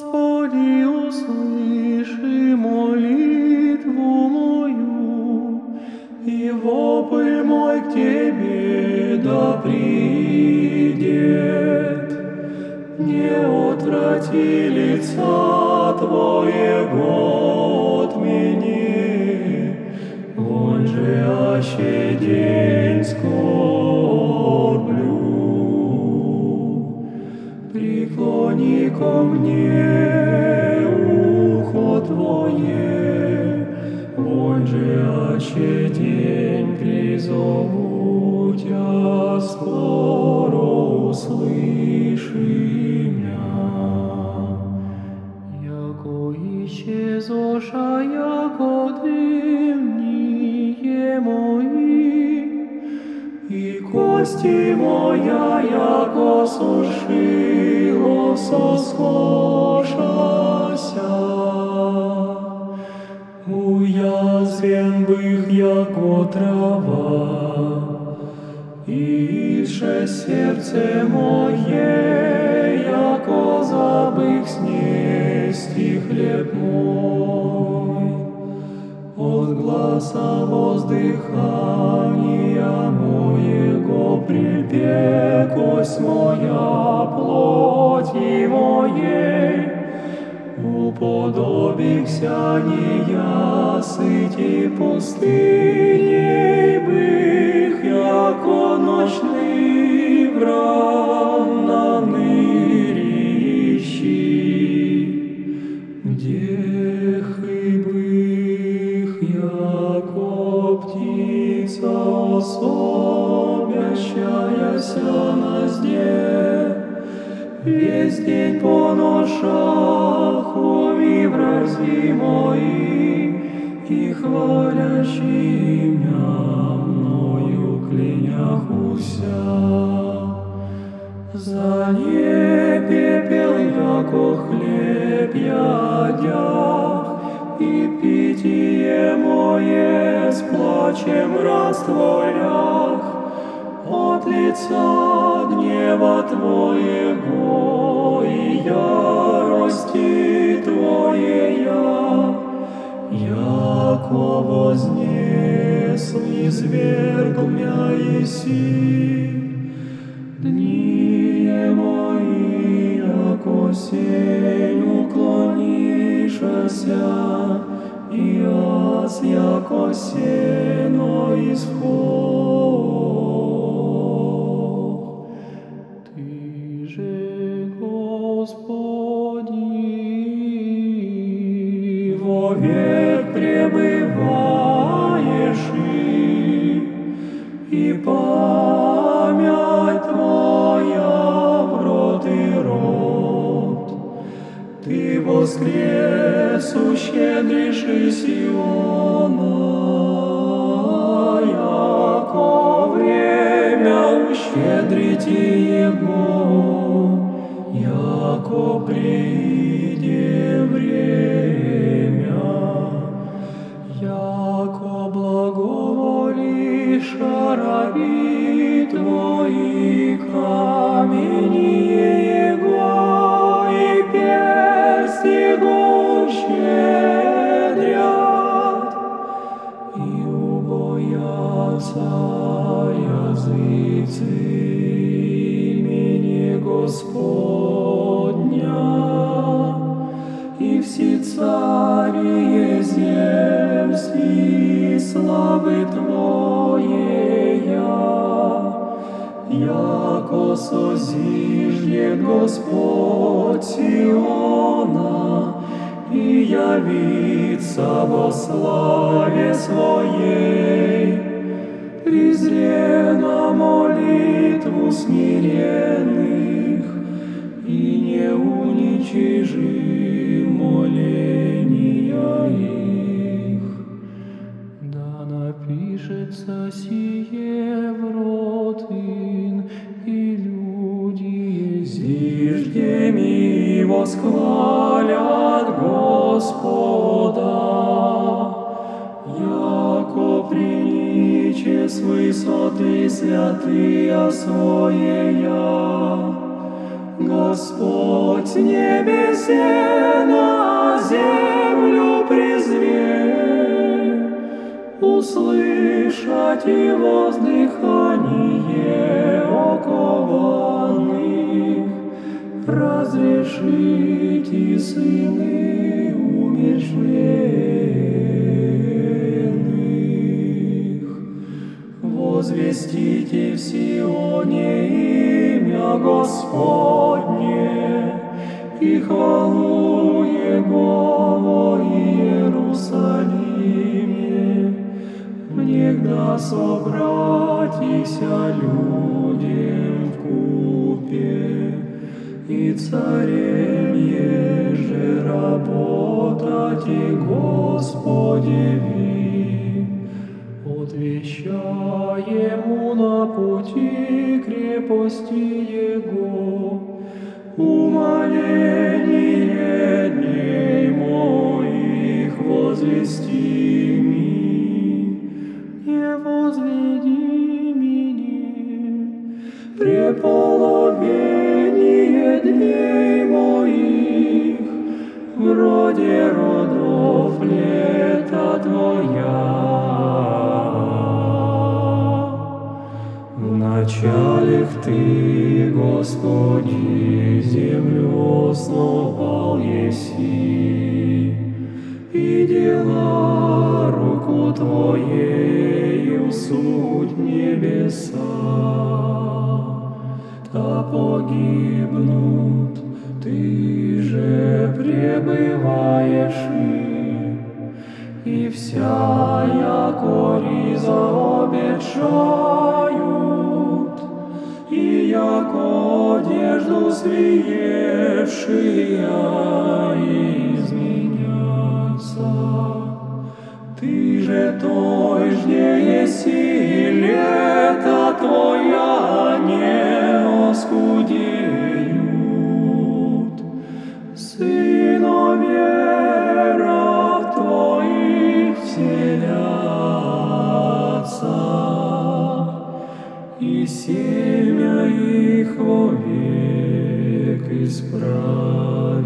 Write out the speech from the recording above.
Господи, услыши молитву мою, и вопль мой к Тебе да придет. Не отврати лица Твоего от меня, вон же аще день скорблю. Преклони ко мне ухо Твое, вон же аще день призову Тя, скоро услыши мя. Яко исчезоша, яко дымние мои, и кости моя, яко сушило сосхошася. Уязвен бых, яко трава, и же сердце мое, яко забых снести хлеб мой. От гласа воздыхания моего припекость моя плоти моей, уподобихся неясыти пустыней бых, яко ночный враг Весь день по ношах уми врази мои, И хвалящие меня мною кляняхуся. За не пепел, яко хлеб ядях, И питье мое с плачем растворях, От лица гнева Твоего и ярости Твоея, Яко вознес низвергл мя Иси. Дни мои, яко сень уклонишася, и аз, яко сено исход. Воскрес, ущедришь Сиона, яко время ущедрите Его, яко приде время, яко благоволишь раби Твои камени убоятся языцы имени Господня, и все цари земские славы Твоея, яко созиждет Господь Сиона, и явится во славе Своей, презре на молитву смиренных, и не уничижи моления их. Да напишется сие в рот ин, и люди зиждеми восхвалят святые своея. Господь небесе на землю призве, Услышать его вздыхание окованных, Разрешите Господне и хвалу Его во Иерусалиме. Внегда собратися людям в купе, и царем еже работать и Господи Отвещаему на пути крепости Его, умоление дней моих возвести ми, не возведи меня, преполовение дней моих, вроде родов лета Твоя. Начале Ты, Господи, землю основал еси, и дела руку Твоею суть небеса. Та погибнут, Ты же пребываешь и, вся яко риза обещают, и яко одежду свиевшие изменятся. Ты же тожде еси, лето Твоя не имя их вовек исправится.